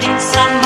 din Samar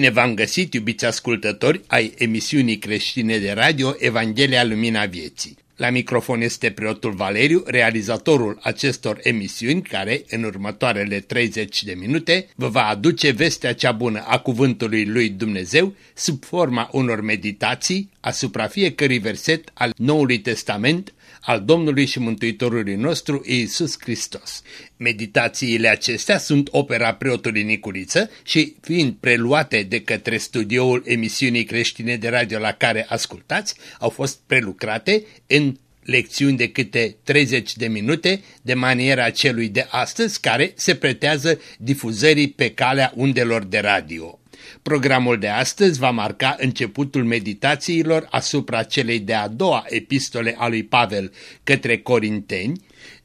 Bine v-am găsit, iubiți ascultători, ai emisiunii creștine de radio Evanghelia Lumina Vieții. La microfon este preotul Valeriu, realizatorul acestor emisiuni care, în următoarele 30 de minute, vă va aduce vestea cea bună a cuvântului lui Dumnezeu sub forma unor meditații asupra fiecărui verset al Noului Testament al Domnului și Mântuitorului nostru Iisus Hristos. Meditațiile acestea sunt opera preotului Nicuriță și fiind preluate de către studioul emisiunii creștine de radio la care ascultați, au fost prelucrate în lecțiuni de câte 30 de minute de maniera celui de astăzi care se pretează difuzării pe calea undelor de radio. Programul de astăzi va marca începutul meditațiilor asupra celei de-a doua epistole a lui Pavel către Corinteni,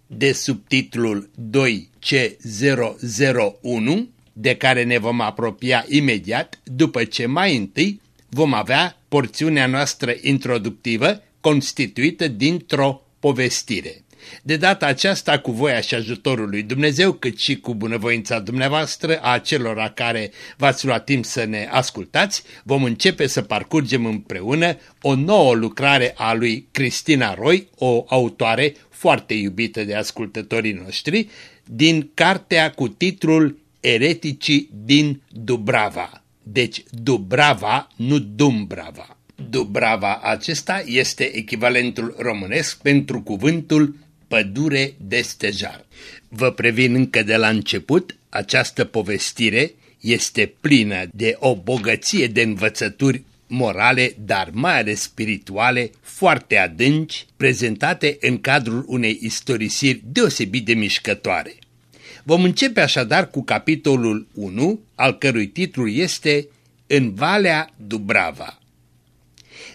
de subtitlul 2C001, de care ne vom apropia imediat, după ce mai întâi vom avea porțiunea noastră introductivă constituită dintr-o povestire. De data aceasta, cu voia și ajutorul lui Dumnezeu, cât și cu bunăvoința dumneavoastră, a celor care v-ați luat timp să ne ascultați, vom începe să parcurgem împreună o nouă lucrare a lui Cristina Roy, o autoare foarte iubită de ascultătorii noștri, din cartea cu titlul Ereticii din Dubrava. Deci Dubrava, nu Dumbrava. Dubrava acesta este echivalentul românesc pentru cuvântul pădure de stejar. Vă previn încă de la început, această povestire este plină de o bogăție de învățături morale, dar mai ales spirituale, foarte adânci, prezentate în cadrul unei istorisiri deosebit de mișcătoare. Vom începe așadar cu capitolul 1, al cărui titlu este În Valea Dubrava.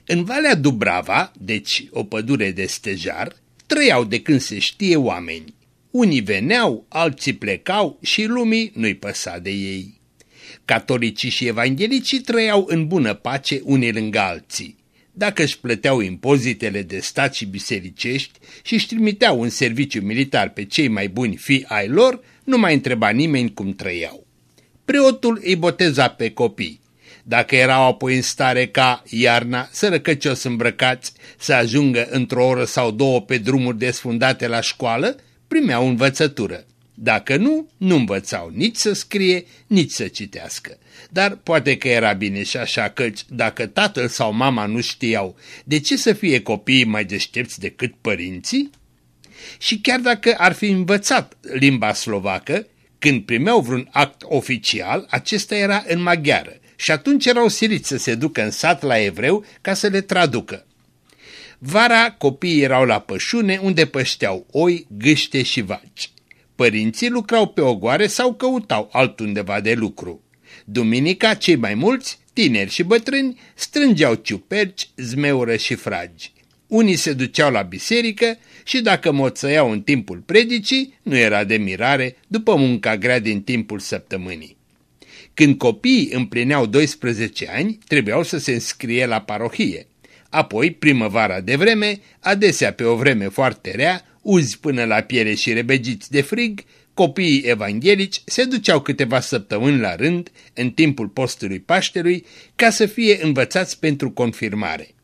În Valea Dubrava, deci o pădure de stejar, trăiau de când se știe oameni. Unii veneau, alții plecau și lumii nu-i păsa de ei. Catolicii și evanghelicii trăiau în bună pace unii lângă alții. Dacă își plăteau impozitele de stat și bisericești și își trimiteau în serviciu militar pe cei mai buni fii ai lor, nu mai întreba nimeni cum trăiau. Preotul îi boteza pe copii. Dacă erau apoi în stare ca iarna, sărăcăcios îmbrăcați, să ajungă într-o oră sau două pe drumuri desfundate la școală, primeau învățătură. Dacă nu, nu învățau nici să scrie, nici să citească. Dar poate că era bine și așa căci dacă tatăl sau mama nu știau, de ce să fie copiii mai deștepți decât părinții? Și chiar dacă ar fi învățat limba slovacă, când primeau vreun act oficial, acesta era în maghiară și atunci erau siliți să se ducă în sat la evreu ca să le traducă. Vara copiii erau la pășune unde pășteau oi, gâște și vaci. Părinții lucrau pe ogoare sau căutau altundeva de lucru. Duminica, cei mai mulți, tineri și bătrâni, strângeau ciuperci, zmeură și fragi. Unii se duceau la biserică și dacă moțăiau în timpul predicii, nu era de mirare după munca grea din timpul săptămânii. Când copiii împlineau 12 ani, trebuiau să se înscrie la parohie. Apoi, primăvara de vreme, adesea pe o vreme foarte rea, uzi până la piele și rebegiți de frig, copiii evanghelici se duceau câteva săptămâni la rând, în timpul postului Paștelui, ca să fie învățați pentru confirmare.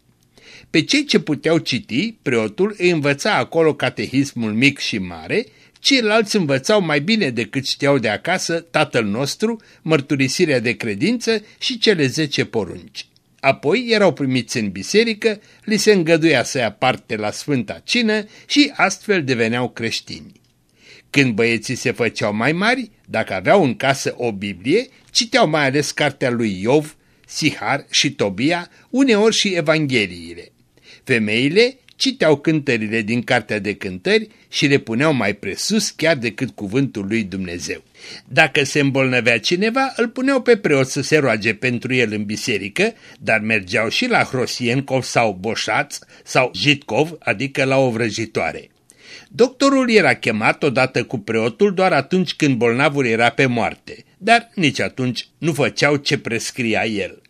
Pe cei ce puteau citi, preotul îi învăța acolo catehismul mic și mare, ceilalți învățau mai bine decât știau de acasă tatăl nostru, mărturisirea de credință și cele zece porunci. Apoi erau primiți în biserică, li se îngăduia să ia parte la Sfânta Cină și astfel deveneau creștini. Când băieții se făceau mai mari, dacă aveau în casă o Biblie, citeau mai ales cartea lui Iov, Sihar și Tobia, uneori și Evangheliile. Femeile citeau cântările din Cartea de Cântări și le puneau mai presus chiar decât cuvântul lui Dumnezeu. Dacă se îmbolnăvea cineva, îl puneau pe preot să se roage pentru el în biserică, dar mergeau și la Hrosienkov sau Boșaț sau Jitkov, adică la o vrăjitoare. Doctorul era chemat odată cu preotul doar atunci când bolnavul era pe moarte, dar nici atunci nu făceau ce prescria el.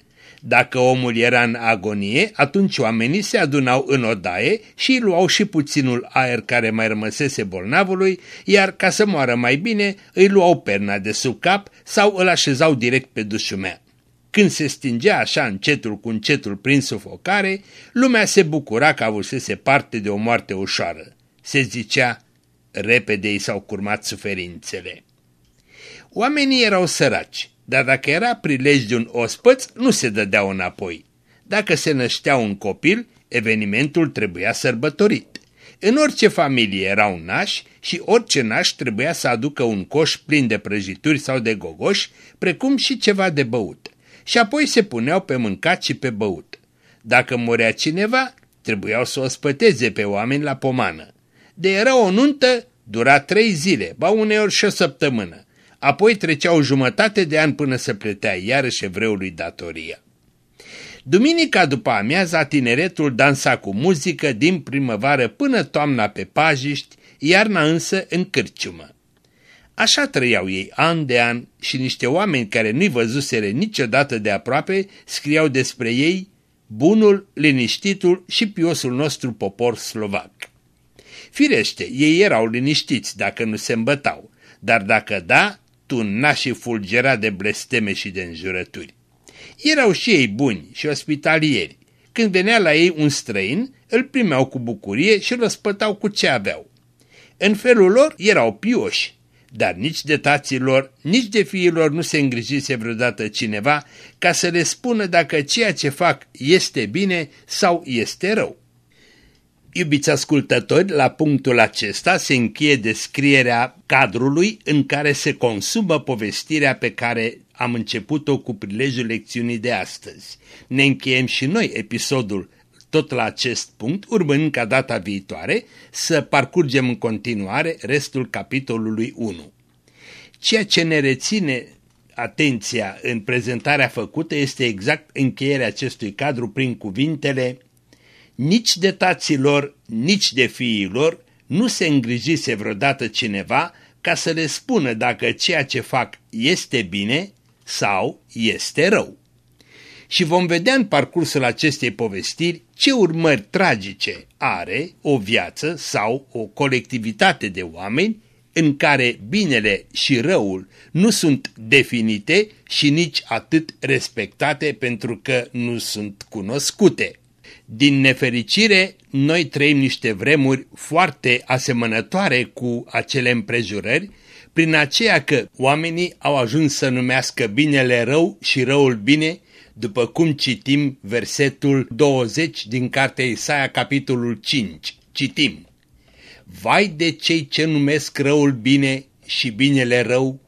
Dacă omul era în agonie, atunci oamenii se adunau în odaie și îi luau și puținul aer care mai rămăsese bolnavului, iar ca să moară mai bine, îi luau perna de sub cap sau îl așezau direct pe dușumea. Când se stingea așa încetul cu încetul prin sufocare, lumea se bucura că avusese parte de o moarte ușoară. Se zicea, repede i s-au curmat suferințele. Oamenii erau săraci, dar dacă era prilej de un ospăț, nu se dădeau înapoi. Dacă se năștea un copil, evenimentul trebuia sărbătorit. În orice familie era un naș și orice naș trebuia să aducă un coș plin de prăjituri sau de gogoși, precum și ceva de băut. Și apoi se puneau pe mâncat și pe băut. Dacă murea cineva, trebuiau să o spăteze pe oameni la pomană. De era o nuntă, dura trei zile, ba uneori și o săptămână. Apoi treceau jumătate de an până să plătea iarăși evreului datoria. Duminica după amiaza, tineretul dansa cu muzică din primăvară până toamna pe pajiști, iarna însă în cârciumă. Așa trăiau ei an de an și niște oameni care nu-i văzuseră niciodată de aproape scriau despre ei bunul, liniștitul și piosul nostru popor slovac. Firește, ei erau liniștiți dacă nu se îmbătau, dar dacă da, tuna și fulgera de blesteme și de înjurături. Erau și ei buni și ospitalieri. Când venea la ei un străin, îl primeau cu bucurie și îl răspătau cu ce aveau. În felul lor erau pioși, dar nici de taților, nici de fiilor nu se îngrijise vreodată cineva ca să le spună dacă ceea ce fac este bine sau este rău. Iubiți ascultători, la punctul acesta se încheie descrierea cadrului în care se consumă povestirea pe care am început-o cu prilejul lecțiunii de astăzi. Ne încheiem și noi episodul tot la acest punct, urmând ca data viitoare să parcurgem în continuare restul capitolului 1. Ceea ce ne reține atenția în prezentarea făcută este exact încheierea acestui cadru prin cuvintele nici de taților, nici de fiilor nu se îngrijise vreodată cineva ca să le spună dacă ceea ce fac este bine sau este rău. Și vom vedea în parcursul acestei povestiri ce urmări tragice are o viață sau o colectivitate de oameni în care binele și răul nu sunt definite și nici atât respectate pentru că nu sunt cunoscute. Din nefericire, noi trăim niște vremuri foarte asemănătoare cu acele împrejurări, prin aceea că oamenii au ajuns să numească binele rău și răul bine, după cum citim versetul 20 din cartea Isaia, capitolul 5. Citim. Vai de cei ce numesc răul bine și binele rău,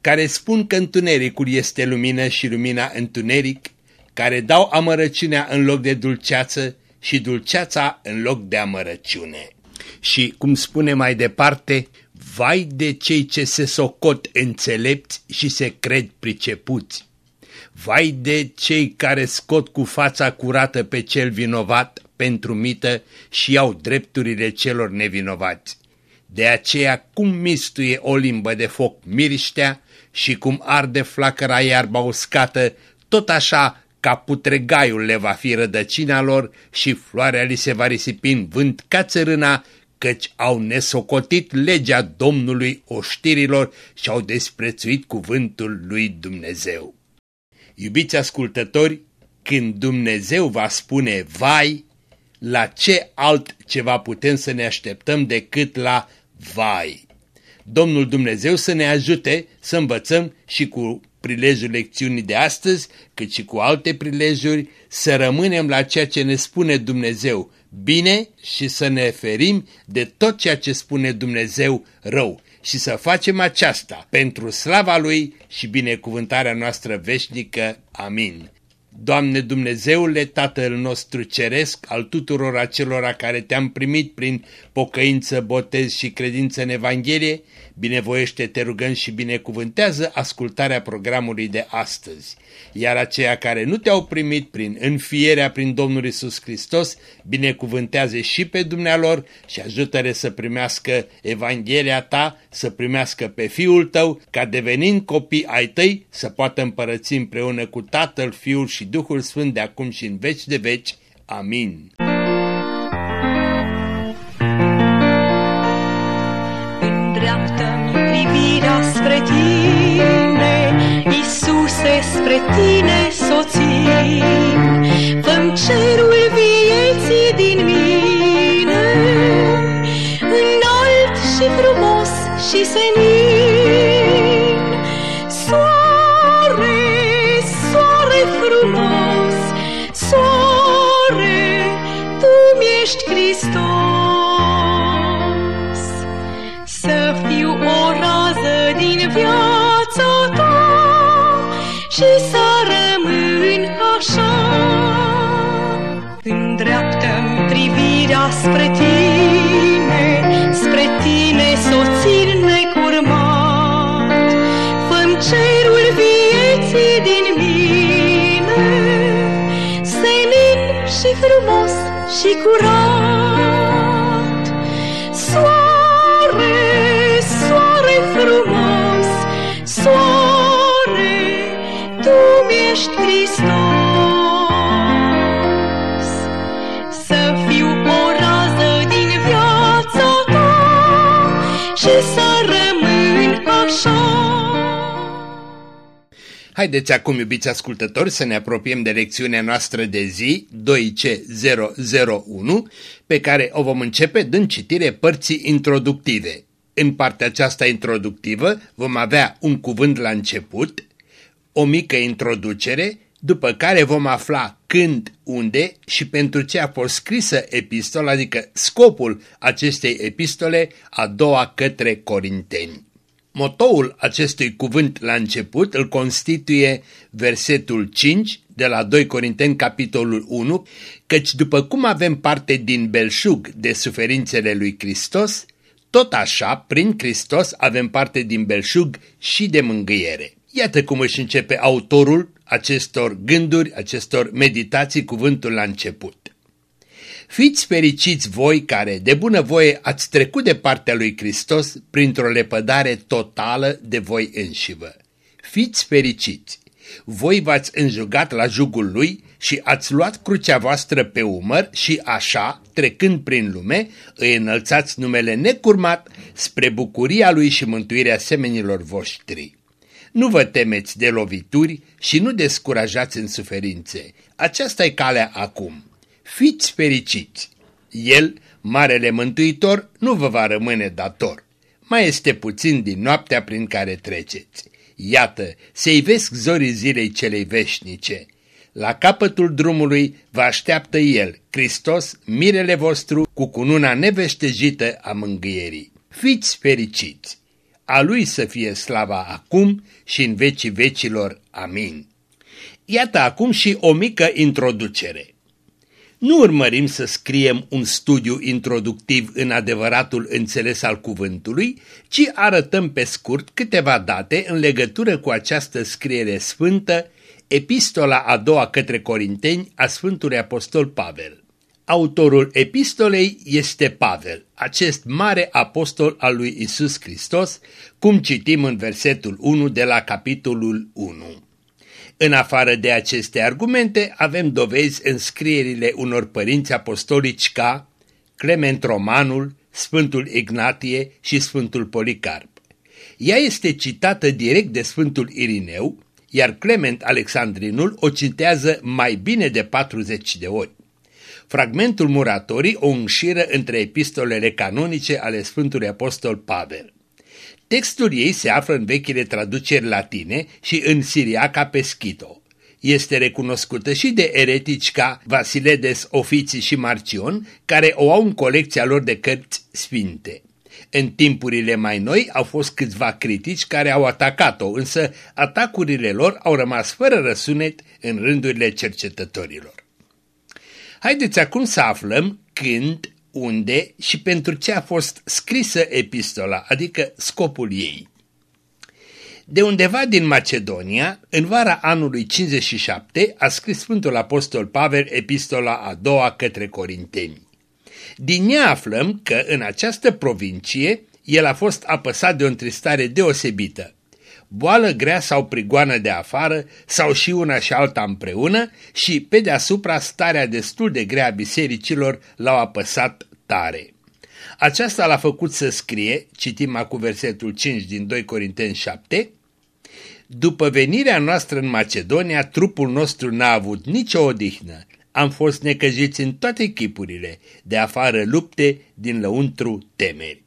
care spun că întunericul este lumină și lumina întuneric, care dau amărăciunea în loc de dulceață și dulceața în loc de amărăciune. Și, cum spune mai departe, vai de cei ce se socot înțelepți și se cred pricepuți. Vai de cei care scot cu fața curată pe cel vinovat pentru mită și iau drepturile celor nevinovați. De aceea cum mistuie o limbă de foc miriștea și cum arde flacăra iarba uscată, tot așa ca putregaiul le va fi rădăcina lor și floarea li se va risipi în vânt ca țărâna, căci au nesocotit legea Domnului oștirilor și au desprețuit cuvântul lui Dumnezeu. Iubiți ascultători, când Dumnezeu va spune vai, la ce altceva putem să ne așteptăm decât la vai? Domnul Dumnezeu să ne ajute să învățăm și cu prilejul lecțiunii de astăzi, cât și cu alte prilejuri, să rămânem la ceea ce ne spune Dumnezeu bine și să ne ferim de tot ceea ce spune Dumnezeu rău și să facem aceasta pentru slava Lui și binecuvântarea noastră veșnică. Amin. Doamne Dumnezeule, Tatăl nostru ceresc, al tuturor acelora care te-am primit prin pocăință, botez și credință în Evanghelie, binevoiește, te rugăm și binecuvântează ascultarea programului de astăzi. Iar aceia care nu te-au primit prin înfierea prin Domnul Isus Hristos, binecuvântează și pe dumnealor și ajută-le să primească Evanghelia ta, să primească pe Fiul tău, ca devenind copii ai tăi, să poată împărăți împreună cu Tatăl, Fiul și Duhul Sfânt de acum și în veci de veci. Amin. Îndreaptă-mi privirea spre tine, Iisuse, spre tine soțin. Făm cerul vieții din mine, înalt și frumos și senin. Mi-ești Hristos. Să fiu o rază din viața ta și să rămân așa. Îndreaptă-mi privirea spre tine, spre tine soțin necurmat. Făm cerul vieții din mine, senin și frumos și curat. Haideți acum, iubiți ascultători, să ne apropiem de lecțiunea noastră de zi 2C001, pe care o vom începe dând citire părții introductive. În partea aceasta introductivă vom avea un cuvânt la început, o mică introducere, după care vom afla când, unde și pentru ce a fost scrisă epistola, adică scopul acestei epistole a doua către Corinteni. Motoul acestui cuvânt la început îl constituie versetul 5 de la 2 Corinteni capitolul 1, căci după cum avem parte din belșug de suferințele lui Hristos, tot așa, prin Hristos, avem parte din belșug și de mângâiere. Iată cum își începe autorul acestor gânduri, acestor meditații, cuvântul la început. Fiți fericiți voi care, de bunăvoie, ați trecut de partea lui Hristos printr-o lepădare totală de voi înșivă. Fiți fericiți! Voi v-ați înjugat la jugul lui și ați luat crucea voastră pe umăr și așa, trecând prin lume, îi înălțați numele necurmat spre bucuria lui și mântuirea semenilor voștri. Nu vă temeți de lovituri și nu descurajați în suferințe. Aceasta e calea acum. Fiți fericiți! El, Marele Mântuitor, nu vă va rămâne dator. Mai este puțin din noaptea prin care treceți. Iată, se ivesc zorii zilei celei veșnice. La capătul drumului vă așteaptă El, Hristos, mirele vostru, cu cununa neveștejită a mângâierii. Fiți fericiți! A Lui să fie slava acum și în vecii vecilor. Amin. Iată acum și o mică introducere. Nu urmărim să scriem un studiu introductiv în adevăratul înțeles al cuvântului, ci arătăm pe scurt câteva date în legătură cu această scriere sfântă, epistola a doua către Corinteni a Sfântului Apostol Pavel. Autorul epistolei este Pavel, acest mare apostol al lui Isus Hristos, cum citim în versetul 1 de la capitolul 1. În afară de aceste argumente, avem dovezi în scrierile unor părinți apostolici ca Clement Romanul, Sfântul Ignatie și Sfântul Policarp. Ea este citată direct de Sfântul Irineu, iar Clement Alexandrinul o citează mai bine de 40 de ori. Fragmentul Muratorii o înșiră între epistolele canonice ale Sfântului Apostol Pavel. Textul ei se află în vechile traduceri latine și în siriaca Peschito. Este recunoscută și de eretici ca Vasiledes, Ofiții și Marcion, care o au în colecția lor de cărți sfinte. În timpurile mai noi au fost câțiva critici care au atacat-o, însă atacurile lor au rămas fără răsunet în rândurile cercetătorilor. Haideți acum să aflăm când, unde și pentru ce a fost scrisă epistola, adică scopul ei. De undeva din Macedonia, în vara anului 57, a scris Sfântul Apostol Pavel epistola a doua către Corinteni. Din ea aflăm că în această provincie el a fost apăsat de o întristare deosebită. Boală grea sau prigoană de afară, sau și una și alta împreună și pe deasupra starea destul de grea a bisericilor l-au apăsat tare. Aceasta l-a făcut să scrie, citim acum versetul 5 din 2 Corinteni 7, După venirea noastră în Macedonia, trupul nostru n-a avut nicio odihnă. Am fost necăjiți în toate chipurile, de afară lupte, din lăuntru temeri.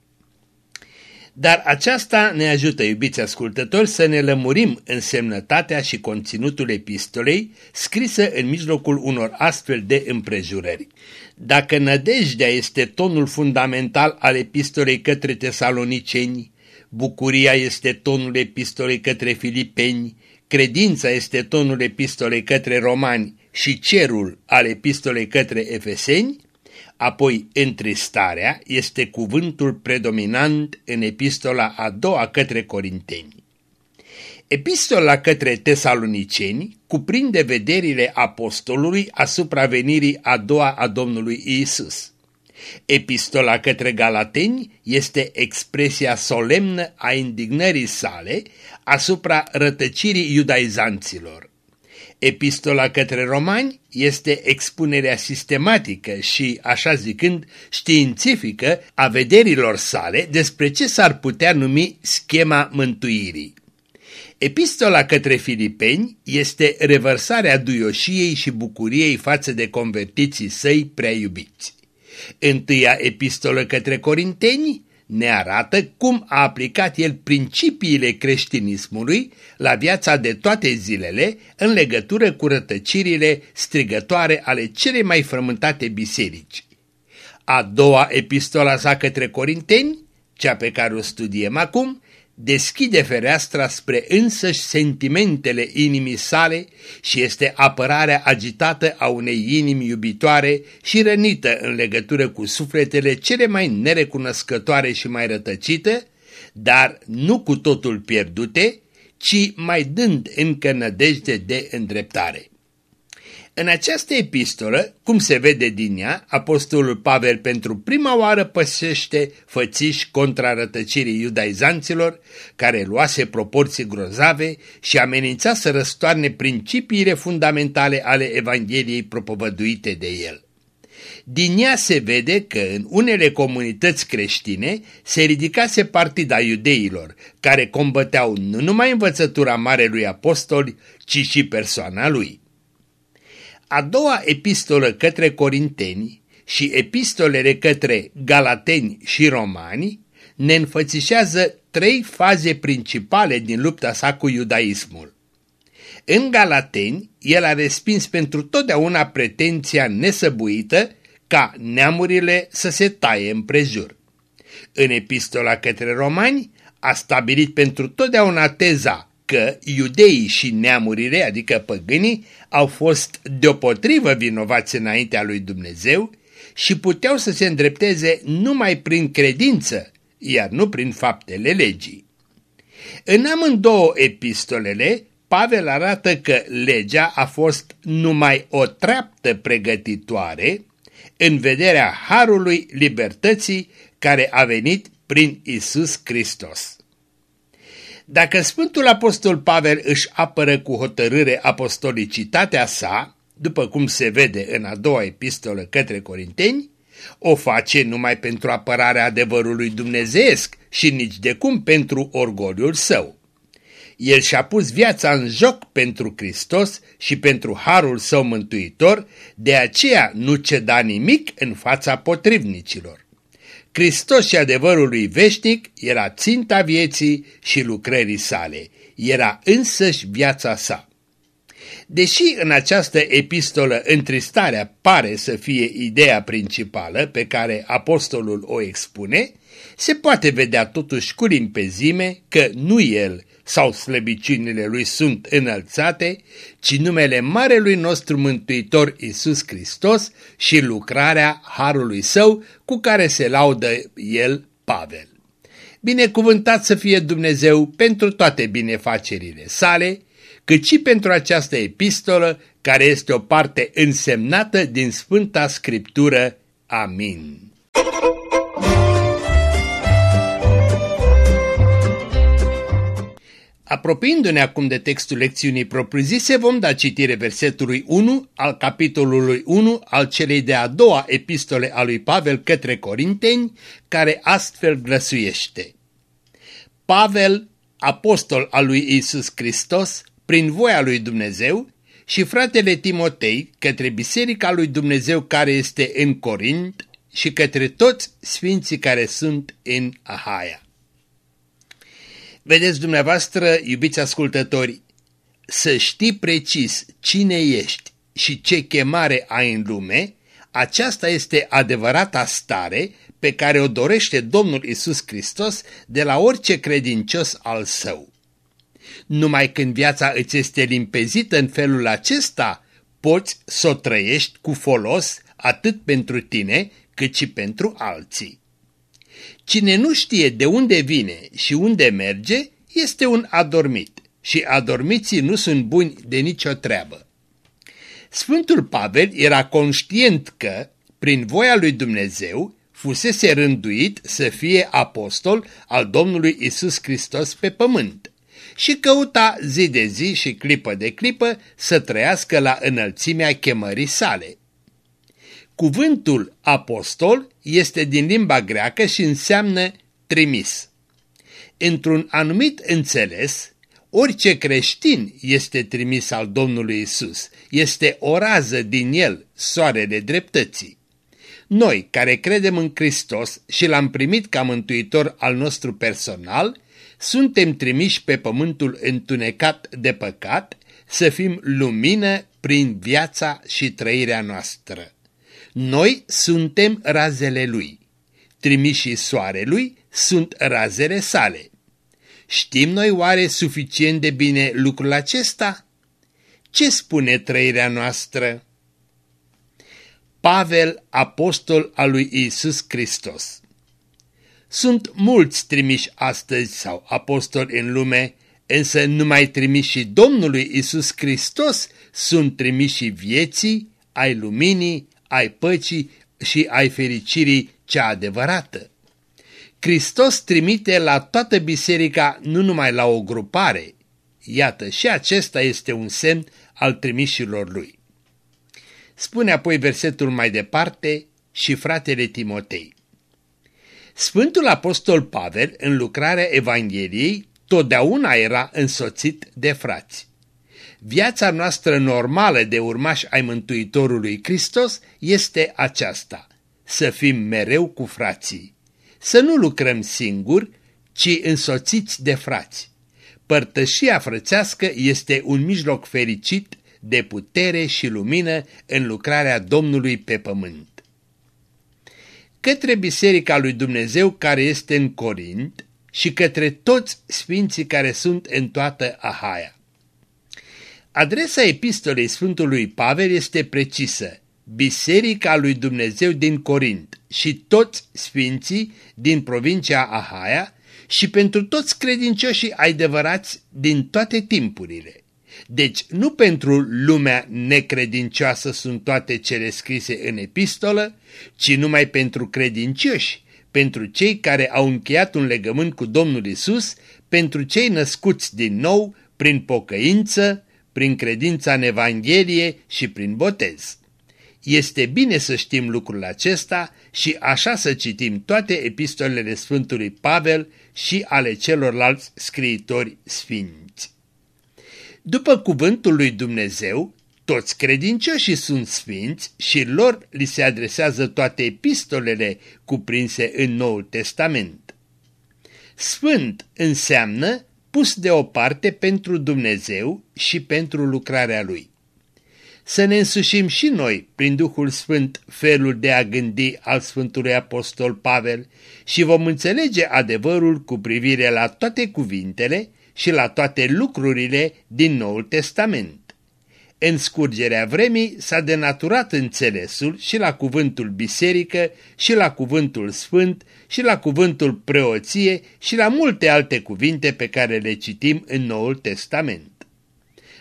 Dar aceasta ne ajută, iubiți ascultători, să ne lămurim însemnătatea și conținutul epistolei scrisă în mijlocul unor astfel de împrejurări. Dacă nădejdea este tonul fundamental al epistolei către tesaloniceni, bucuria este tonul epistolei către filipeni, credința este tonul epistolei către romani și cerul al epistolei către efeseni, apoi întristarea este cuvântul predominant în epistola a doua către corinteni. Epistola către tesaloniceni cuprinde vederile apostolului asupra venirii a doua a Domnului Isus. Epistola către Galateni este expresia solemnă a indignării sale asupra rătăcirii iudaizanților. Epistola către romani este expunerea sistematică și, așa zicând, științifică a vederilor sale despre ce s-ar putea numi schema mântuirii. Epistola către filipeni este revărsarea duioșiei și bucuriei față de convertiții săi prea iubiți. Întâia epistolă către corinteni ne arată cum a aplicat el principiile creștinismului la viața de toate zilele în legătură cu rătăcirile strigătoare ale cele mai frământate biserici. A doua epistola sa către corinteni, cea pe care o studiem acum, deschide fereastra spre însăși sentimentele inimii sale și este apărarea agitată a unei inimi iubitoare și rănită în legătură cu sufletele cele mai nerecunoscătoare și mai rătăcite, dar nu cu totul pierdute, ci mai dând încă nădejde de îndreptare. În această epistolă, cum se vede din ea, apostolul Pavel pentru prima oară păsește fățiși contra rătăcirii iudaizanților, care luase proporții grozave și amenința să răstoarne principiile fundamentale ale Evangheliei propovăduite de el. Din ea se vede că în unele comunități creștine se ridicase partida iudeilor, care combăteau nu numai învățătura Marelui Apostol, ci și persoana lui. A doua epistolă către corinteni și epistolele către galateni și romani ne înfățișează trei faze principale din lupta sa cu iudaismul. În Galateni, el a respins pentru totdeauna pretenția nesăbuită ca neamurile să se taie împrejur. În epistola către romani a stabilit pentru totdeauna teza că iudeii și neamurile, adică păgânii, au fost deopotrivă vinovați înaintea lui Dumnezeu și puteau să se îndrepteze numai prin credință, iar nu prin faptele legii. În amândouă epistolele, Pavel arată că legea a fost numai o treaptă pregătitoare în vederea harului libertății care a venit prin Isus Hristos. Dacă Sfântul Apostol Pavel își apără cu hotărâre apostolicitatea sa, după cum se vede în a doua epistolă către Corinteni, o face numai pentru apărarea adevărului dumnezeesc și nici de cum pentru orgoliul său. El și-a pus viața în joc pentru Hristos și pentru harul său mântuitor, de aceea nu ceda nimic în fața potrivnicilor. Hristos și adevărul lui veșnic era ținta vieții și lucrării sale, era însăși viața sa. Deși în această epistolă întristarea pare să fie ideea principală pe care apostolul o expune, se poate vedea totuși cu limpezime că nu el sau slăbiciunile lui sunt înălțate, ci numele Marelui nostru Mântuitor Isus Hristos și lucrarea Harului Său cu care se laudă el Pavel. Binecuvântat să fie Dumnezeu pentru toate binefacerile sale, cât și pentru această epistolă care este o parte însemnată din Sfânta Scriptură. Amin. Apropiindu-ne acum de textul lecțiunii propriu-zise, vom da citire versetului 1 al capitolului 1 al celei de-a doua epistole a lui Pavel către Corinteni, care astfel glăsuiește. Pavel, apostol al lui Isus Hristos, prin voia lui Dumnezeu, și fratele Timotei către Biserica lui Dumnezeu care este în Corint și către toți sfinții care sunt în Ahaia. Vedeți dumneavoastră, iubiți ascultători, să știi precis cine ești și ce chemare ai în lume, aceasta este adevărata stare pe care o dorește Domnul Isus Hristos de la orice credincios al său. Numai când viața îți este limpezită în felul acesta, poți să o trăiești cu folos atât pentru tine cât și pentru alții. Cine nu știe de unde vine și unde merge, este un adormit și adormiții nu sunt buni de nicio treabă. Sfântul Pavel era conștient că, prin voia lui Dumnezeu, fusese rânduit să fie apostol al Domnului Isus Hristos pe pământ și căuta zi de zi și clipă de clipă să trăiască la înălțimea chemării sale. Cuvântul apostol este din limba greacă și înseamnă trimis. Într-un anumit înțeles, orice creștin este trimis al Domnului Isus, este o rază din el, soarele dreptății. Noi, care credem în Hristos și l-am primit ca mântuitor al nostru personal, suntem trimiși pe pământul întunecat de păcat să fim lumină prin viața și trăirea noastră. Noi suntem razele lui. Trimișii soarelui sunt razele sale. Știm noi oare suficient de bine lucrul acesta? Ce spune trăirea noastră? Pavel, apostol al lui Isus Hristos Sunt mulți trimiși astăzi sau apostoli în lume, însă numai trimișii Domnului Isus Hristos sunt trimișii vieții, ai luminii, ai păcii și ai fericirii cea adevărată. Hristos trimite la toată biserica nu numai la o grupare. Iată, și acesta este un semn al trimișilor lui. Spune apoi versetul mai departe și fratele Timotei. Sfântul Apostol Pavel, în lucrarea Evangheliei, totdeauna era însoțit de frați. Viața noastră normală de urmași ai Mântuitorului Hristos este aceasta, să fim mereu cu frații să nu lucrăm singuri, ci însoțiți de frați. Părtășia frățească este un mijloc fericit de putere și lumină în lucrarea Domnului pe pământ. Către Biserica lui Dumnezeu care este în Corint și către toți sfinții care sunt în toată Ahaia. Adresa epistolei Sfântului Pavel este precisă, Biserica lui Dumnezeu din Corint și toți sfinții din provincia Ahaia și pentru toți credincioșii adevărați din toate timpurile. Deci nu pentru lumea necredincioasă sunt toate cele scrise în epistolă, ci numai pentru credincioși, pentru cei care au încheiat un legământ cu Domnul Isus, pentru cei născuți din nou prin pocăință, prin credința în Evanghelie și prin botez. Este bine să știm lucrul acesta și așa să citim toate epistolele Sfântului Pavel și ale celorlalți scriitori sfinți. După cuvântul lui Dumnezeu, toți credincioșii sunt sfinți și lor li se adresează toate epistolele cuprinse în Noul Testament. Sfânt înseamnă pus deoparte pentru Dumnezeu și pentru lucrarea Lui. Să ne însușim și noi, prin Duhul Sfânt, felul de a gândi al Sfântului Apostol Pavel și vom înțelege adevărul cu privire la toate cuvintele și la toate lucrurile din Noul Testament. În scurgerea vremii s-a denaturat înțelesul și la cuvântul biserică și la cuvântul sfânt și la cuvântul preoție și la multe alte cuvinte pe care le citim în Noul Testament.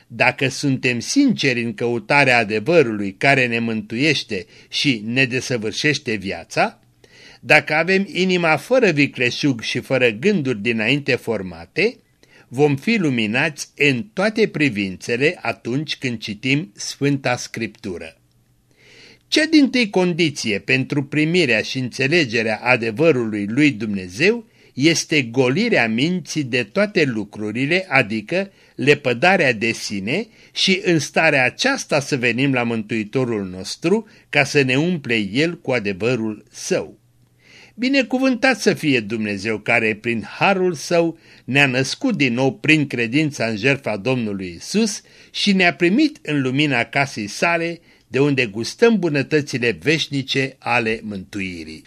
Dacă suntem sinceri în căutarea adevărului care ne mântuiește și ne desăvârșește viața, dacă avem inima fără vicleșug și fără gânduri dinainte formate, vom fi luminați în toate privințele atunci când citim Sfânta Scriptură. Cea din tâi condiție pentru primirea și înțelegerea adevărului lui Dumnezeu este golirea minții de toate lucrurile, adică lepădarea de sine și în starea aceasta să venim la Mântuitorul nostru ca să ne umple El cu adevărul Său. Binecuvântat să fie Dumnezeu care prin harul său ne-a născut din nou prin credința în jertfa Domnului Isus și ne-a primit în lumina casei sale, de unde gustăm bunătățile veșnice ale mântuirii.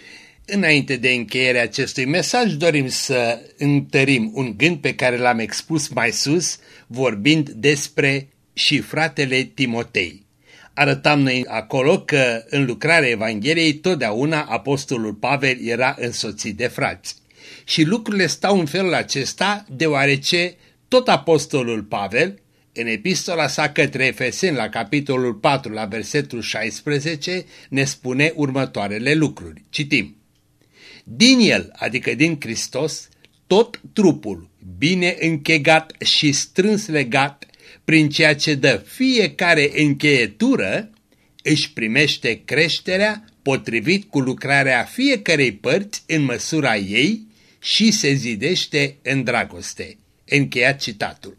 Înainte de încheierea acestui mesaj, dorim să întărim un gând pe care l-am expus mai sus, vorbind despre și fratele Timotei arătam noi acolo că în lucrarea Evangheliei totdeauna apostolul Pavel era însoțit de frați. Și lucrurile stau în felul acesta deoarece tot apostolul Pavel, în epistola sa către Efeseni la capitolul 4 la versetul 16, ne spune următoarele lucruri. Citim. Din el, adică din Hristos, tot trupul, bine închegat și strâns legat prin ceea ce dă fiecare încheietură, își primește creșterea potrivit cu lucrarea fiecarei părți în măsura ei și se zidește în dragoste. Încheiat citatul.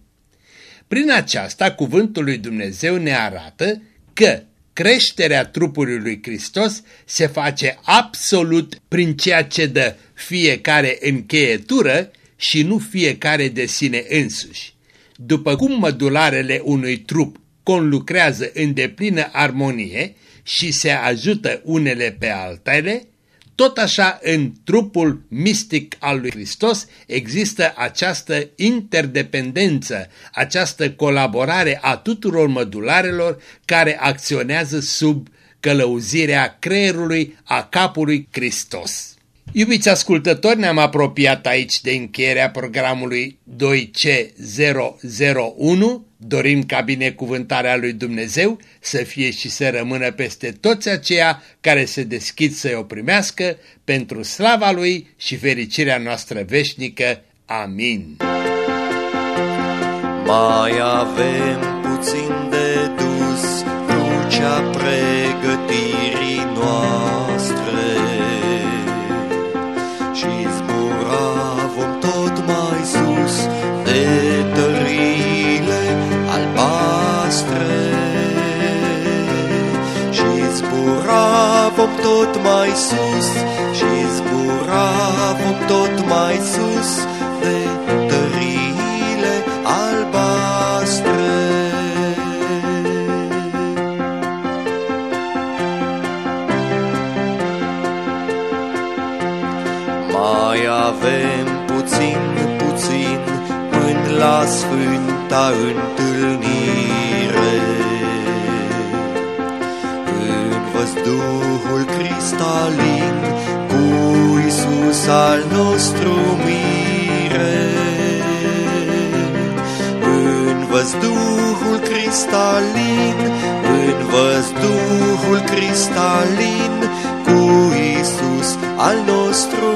Prin aceasta, cuvântul lui Dumnezeu ne arată că creșterea trupului lui Hristos se face absolut prin ceea ce dă fiecare încheietură și nu fiecare de sine însuși. După cum mădularele unui trup conlucrează în deplină armonie și se ajută unele pe altele, tot așa în trupul mistic al lui Hristos există această interdependență, această colaborare a tuturor mădularelor care acționează sub călăuzirea creierului a capului Hristos. Iubiți ascultători, ne-am apropiat aici de încheierea programului 2C001. Dorim ca binecuvântarea lui Dumnezeu să fie și să rămână peste toți aceia care se deschid să o primească pentru slava Lui și fericirea noastră veșnică. Amin. Mai avem puțin de dus crucea pregătirii noastre vom tot mai sus și zbura vom tot mai sus de tările albastre. Mai avem puțin, puțin până la sfânta întâlnire văzduhul cristalin cu Isus al nostru mire. În văzduhul cristalin, în văzduhul cristalin cu Isus al nostru